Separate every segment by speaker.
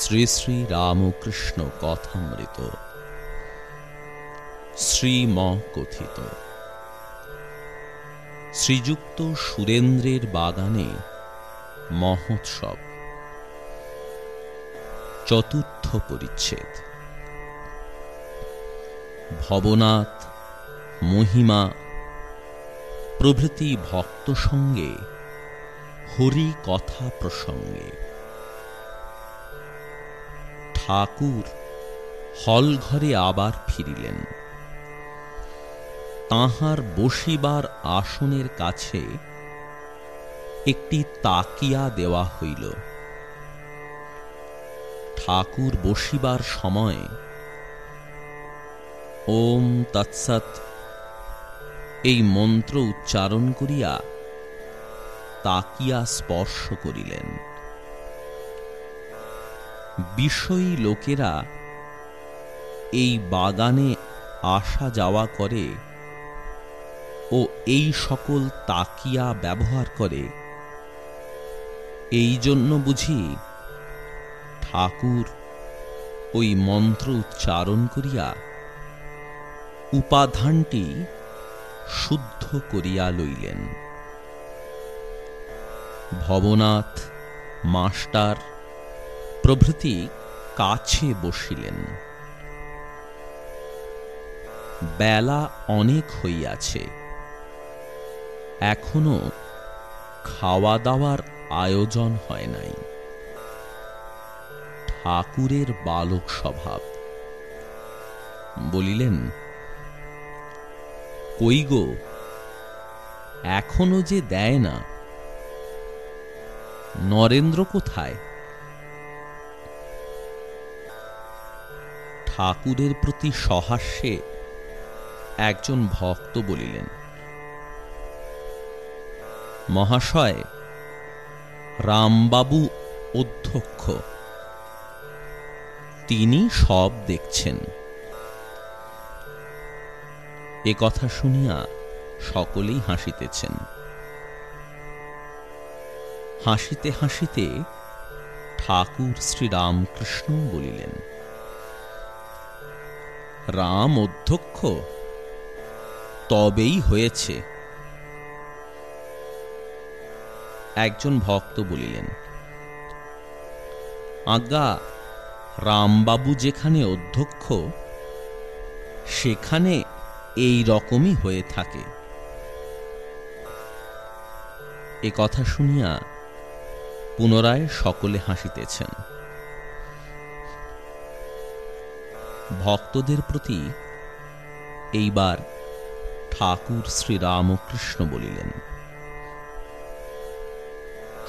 Speaker 1: শ্রী শ্রী রামকৃষ্ণ কথামৃত। শ্রীম কথিত শ্রীযুক্ত সুরেন্দ্রের বাগানে মহোৎসব। চতুর্থ পরিচ্ছেদ। ভবনাথ, মহিমা, প্রভৃতি ভক্ত সঙ্গে হরি কথা প্রসঙ্গে। ঠাকুর হল ঘরে আবার ফিরিলেন। তাহার বসিবার আসনের কাছে একটি তাকিয়া দেওয়া হইল। ঠাকুর বসিবার সময় ওম তৎসৎ এই মন্ত্র উচ্চারণ করিয়া তাকিয়া স্পর্শ করিলেন। বিষয়ী লোকেরা এই বাগানে আসা যাওয়া করে ও এই সকল তাকিয়া ব্যবহার করে। এই জন্য বুঝি ঠাকুর ওই মন্ত্র উচ্চারণ করিয়া উপাধানটি শুদ্ধ করিয়া লইলেন। ভবনাথ মাস্টার প্রভৃতি কাছে বসিলেন। বেলা অনেক হইয়াছে। এখনও খাওয়া দাওয়ার আয়োজন হয় নাই। ঠাকুরের বালক স্বভাব বলিলেন, কই গো, এখনও যে দেয় না। নরেন্দ্র কোথায়? ঠাকুরের প্রতি সহাস্যে একজন ভক্ত বলিলেন, মহাশয়, রামবাবু অধ্যক্ষ, তিনি সব দেখছেন। এ কথা শুনিয়া সকলেই হাসিতেছেন। হাসিতে হাসিতে ঠাকুর শ্রীরামকৃষ্ণ বলিলেন রাম অধ্যক্ষ। তবেই হয়েছে। একজন ভক্ত বলিলেন, আজ্ঞা, রামবাবু যেখানে অধ্যক্ষ, সেখানে এই রকমই হয়ে থাকে। এ কথা শুনিয়া পুনরায় সকলে হাসিতেছেন। ভক্তদের প্রতি এইবার ঠাকুর শ্রীরামকৃষ্ণ বলিলেন,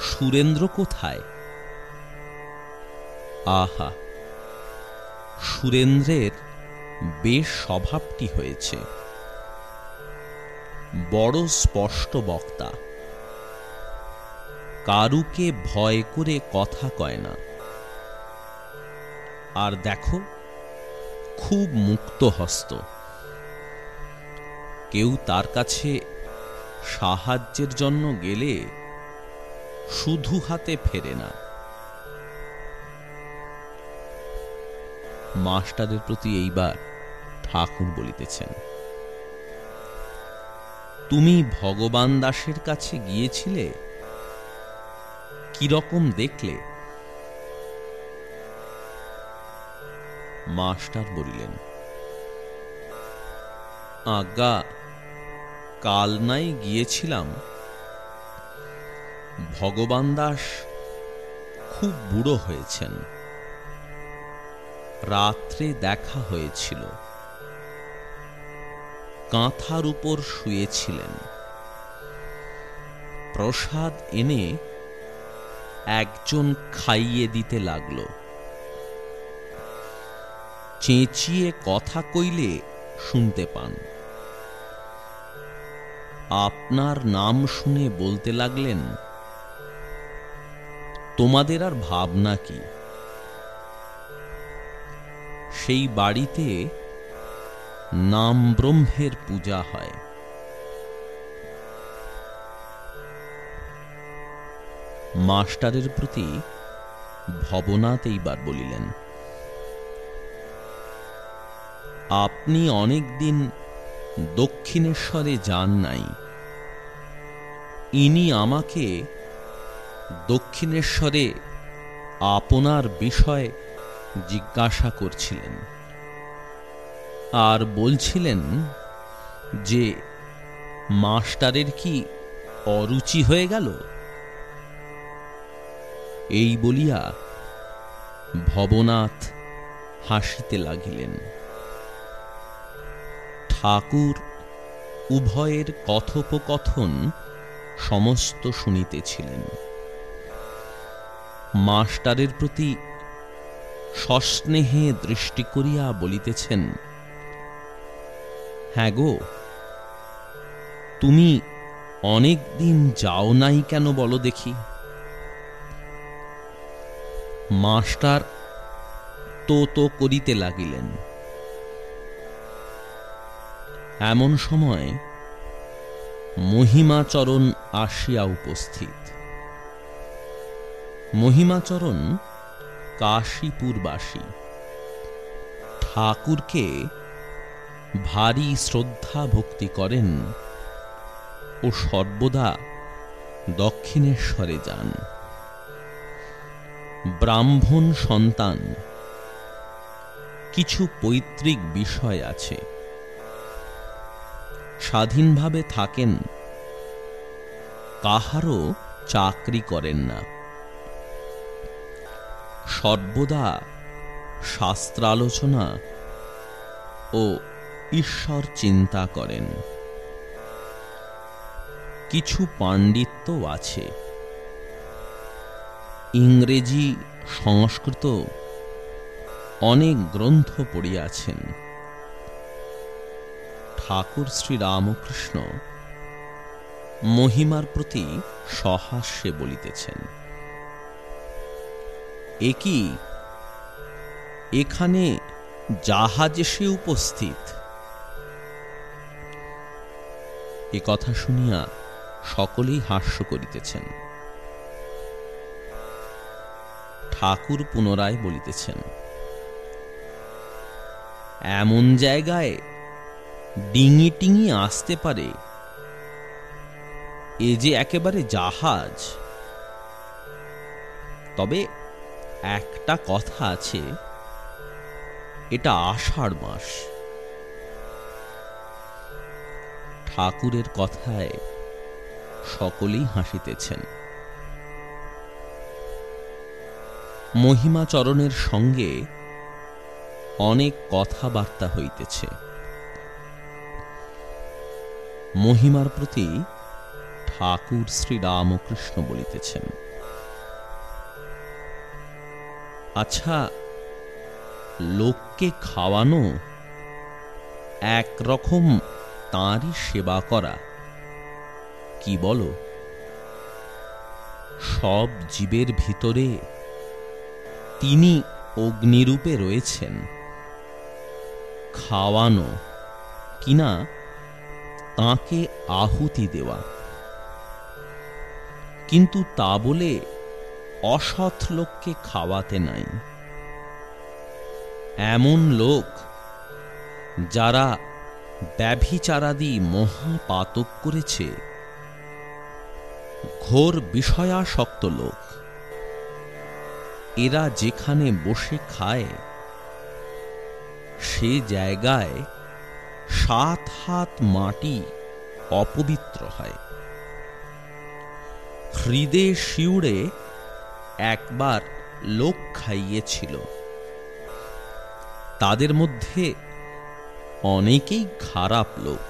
Speaker 1: সুরেন্দ্র কোথায়? আহা, সুরেন্দ্রের বেশ স্বভাবটি হয়েছে। বড় স্পষ্ট বক্তা। কারুকে ভয় করে কথা কয় না। আর দেখো খুব মুক্ত হস্ত কেউ তার কাছে সাহায্যের জন্য গেলে শুধু হাতে ফেরে না। মাস্টারের প্রতি এইবার ঠাকুর বলিতেছেন, তুমি ভগবান দাসের কাছে গিয়েছিলে? কীরকম দেখলে? মাস্টার বলিলেন আজ্ঞা কাল নাই গিয়েছিলাম। ভগবান দাস খুব বুড়ো হয়েছেন। রাত্রে দেখা হয়েছিল। কাঁথার উপর শুয়েছিলেন। প্রসাদ এনে একজন খাইয়ে দিতে লাগল। চেঁচিয়ে কথা কইলে শুনতে পান। আপনার নাম শুনে বলতে লাগলেন, তোমাদের আর ভাবনা কি? সেই বাড়িতে নাম ব্রহ্মের পূজা হয়। মাস্টারের প্রতি ভবনাথ এইবার বলিলেন আপনি অনেকদিন দক্ষিণেশ্বরে যান নাই। ইনি আমাকে দক্ষিণেশ্বরে আপনার বিষয় জিজ্ঞাসা করছিলেন। আর বলছিলেন যে, মাস্টারের কি অরুচি হয়ে গেল? এই বলিয়া ভবনাথ হাসিতে লাগিলেন। ঠাকুর উভয়ের কথোপকথন সমস্ত শুনিতেছিলেন। মাস্টারের প্রতি সস্নেহে দৃষ্টি করিয়া বলিতেছেন হ্যাঁ গো, তুমি অনেক দিন যাও নাই কেন বলো দেখি? মাস্টার তো তো করিতে লাগিলেন। এমন সময় মহিমাচরণ আসিয়া উপস্থিত। মহিমাচরণ কাশীপুরবাসী। ঠাকুরকে ভারী শ্রদ্ধা ভক্তি করেন ও সর্বদা দক্ষিণেশ্বরে যান। ব্রাহ্মণ সন্তান, কিছু পৈতৃক বিষয় আছে। স্বাধীনভাবে থাকেন, কাহারও চাকরি করেন না। সর্বদা শাস্ত্রালোচনা ও ঈশ্বর চিন্তা করেন। কিছু পাণ্ডিত্য আছে। ইংরেজি সংস্কৃত অনেক গ্রন্থ পড়িয়াছেন। ঠাকুর শ্রী রামকৃষ্ণ মহিমার প্রতি সহাস্যে বলিতেছেন। একই এখানে জাহাজ এসে উপস্থিত। এ কথা শুনিয়া সকলেই হাস্য করিতেছেন। ঠাকুর পুনরায় বলিতেছেন, এমন জায়গায় ডিঙি টিঙি আসতে পারে। এ যে একেবারে জাহাজ। তবে একটা কথা আছে, এটা আষাঢ় মাস। ঠাকুরের কথায় সকলেই হাসিতেছেন। মহিমাচরণের সঙ্গে অনেক কথাবার্তা হইতেছে। মহিমার প্রতি ঠাকুর শ্রী রামকৃষ্ণ বলিতেছেন। আচ্ছা লোককে খাওয়ানো একরকম তাঁরই সেবা করা, কি বলো? সব জীবের ভিতরে তিনি অগ্নিরূপে রয়েছেন। খাওয়ানো কিনা তাকে আহুতি দেওয়া। কিন্তু তা বলে অসৎ লোককে খাওয়াতে নাই। এমন লোক যারা ব্যভিচারাদি মহাপাতক করেছে, ঘোর বিষয়াসক্ত লোক। এরা যেখানে বসে খায়, সে জায়গায় সাত হাত মাটি অপবিত্র হয়। হৃদে শিউড়ে একবার লোক খাইয়েছিল। তাদের মধ্যে অনেকেই খারাপ লোক।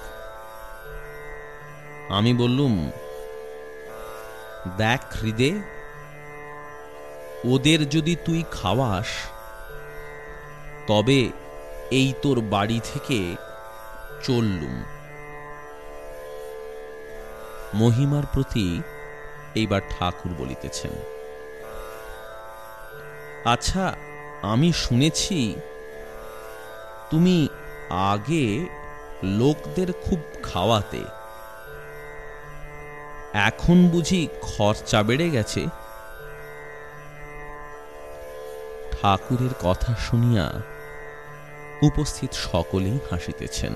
Speaker 1: আমি বললুম, দেখ হৃদে, ওদের যদি তুই খাওয়াস, তবে এই তোর বাড়ি থেকে চললুম। মহিমার প্রতি এইবার ঠাকুর বলিতেছেন আচ্ছা আমি শুনেছি তুমি আগে লোকদের খুব খাওয়াতে, এখন বুঝি খরচা বেড়ে গেছে? ঠাকুরের কথা শুনিয়া উপস্থিত সকলেই হাসিতেছেন।